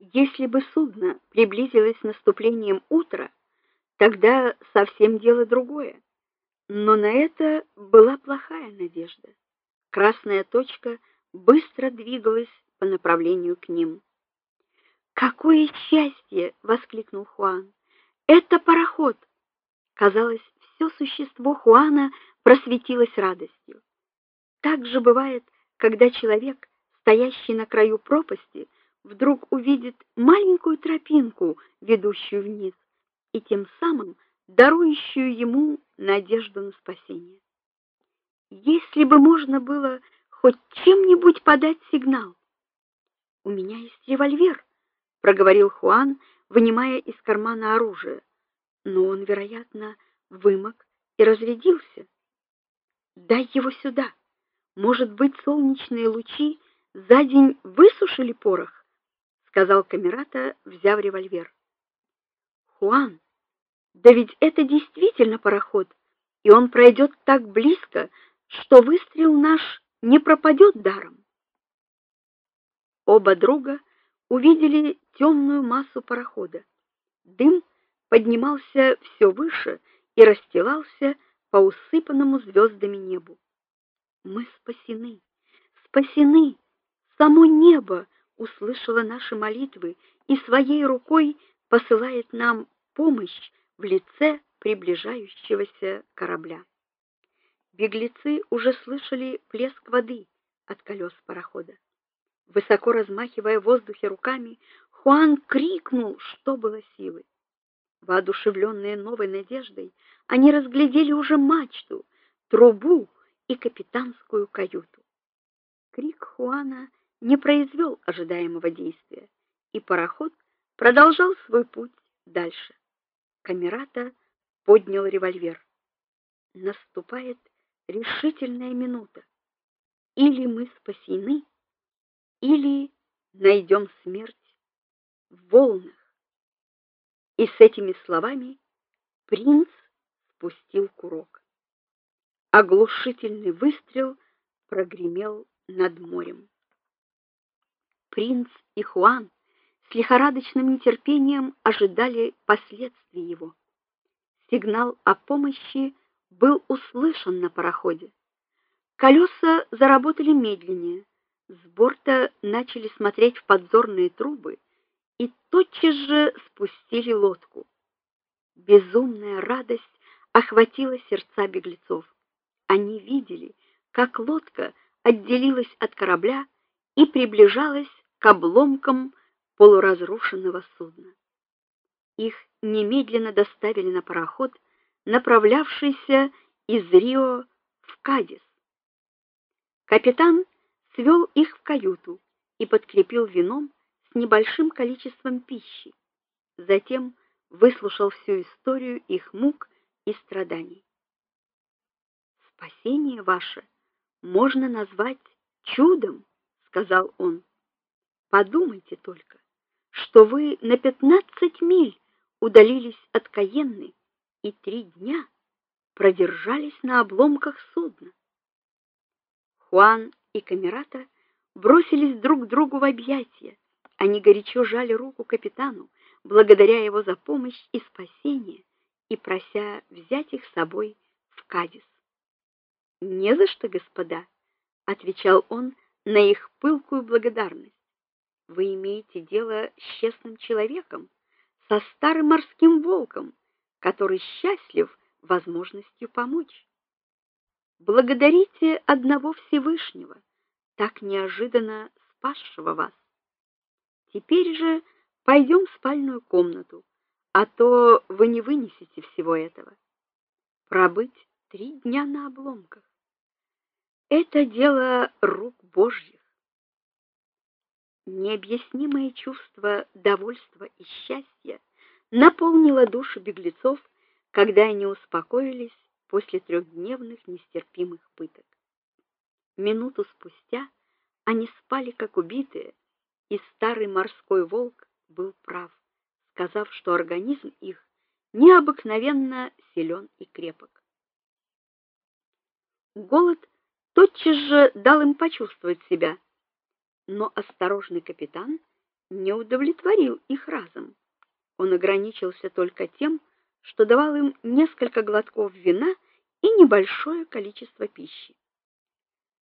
Если бы судно приблизилось с наступлением утра, тогда совсем дело другое. Но на это была плохая надежда. Красная точка быстро двигалась по направлению к ним. "Какое счастье!" воскликнул Хуан. "Это пароход!" Казалось, все существо Хуана просветилось радостью. Так же бывает, когда человек, стоящий на краю пропасти, вдруг увидит маленькую тропинку, ведущую вниз, и тем самым дарующую ему надежду на спасение. Если бы можно было хоть чем-нибудь подать сигнал. У меня есть револьвер, проговорил Хуан, вынимая из кармана оружие. Но он, вероятно, вымок и разрядился. Дай его сюда. Может быть, солнечные лучи за день высушили порох? Сказал Камерата, взяв револьвер. Хуан, да ведь это действительно пароход, и он пройдет так близко, что выстрел наш не пропадет даром. Оба друга увидели темную массу парохода. Дым поднимался все выше и расстилался по усыпанному звездами небу. Мы спасены. Спасены. Само небо услышала наши молитвы и своей рукой посылает нам помощь в лице приближающегося корабля. Беглецы уже слышали плеск воды от колес парохода. Высоко размахивая в воздухе руками, Хуан крикнул, что было силы. Воодушевленные новой надеждой, они разглядели уже мачту, трубу и капитанскую каюту. Крик Хуана не произвел ожидаемого действия, и пароход продолжал свой путь дальше. Камерата поднял револьвер. Наступает решительная минута. Или мы спасены, или найдем смерть в волнах. И с этими словами принц спустил курок. Оглушительный выстрел прогремел над морем. Принц и Хуан с лихорадочным нетерпением ожидали последствий его. Сигнал о помощи был услышан на пароходе. Колеса заработали медленнее. С борта начали смотреть в подзорные трубы и тотчас же спустили лодку. Безумная радость охватила сердца беглецов. Они видели, как лодка отделилась от корабля и приближалась к обломкам полуразрушенного судна. Их немедленно доставили на пароход, направлявшийся из Рио в Кадис. Капитан свел их в каюту и подкрепил вином с небольшим количеством пищи. Затем выслушал всю историю их мук и страданий. Спасение ваше можно назвать чудом, сказал он. Подумайте только, что вы на пятнадцать миль удалились от Каенны и три дня продержались на обломках судна. Хуан и Камерата бросились друг другу в объятия. Они горячо жали руку капитану, благодаря его за помощь и спасение и прося взять их с собой в Кадис. "Не за что, господа", отвечал он на их пылкую благодарность. Вы имеете дело с честным человеком, со старым морским волком, который счастлив возможностью помочь. Благодарите одного Всевышнего, так неожиданно спасшего вас. Теперь же пойдем в спальную комнату, а то вы не вынесете всего этого. Пробыть три дня на обломках это дело рук Божьих. Необъяснимое чувство довольства и счастья наполнило души беглецов, когда они успокоились после трехдневных нестерпимых пыток. Минуту спустя они спали как убитые, и старый морской волк был прав, сказав, что организм их необыкновенно силен и крепок. Голод тотчас же дал им почувствовать себя но осторожный капитан не удовлетворил их разом. Он ограничился только тем, что давал им несколько глотков вина и небольшое количество пищи.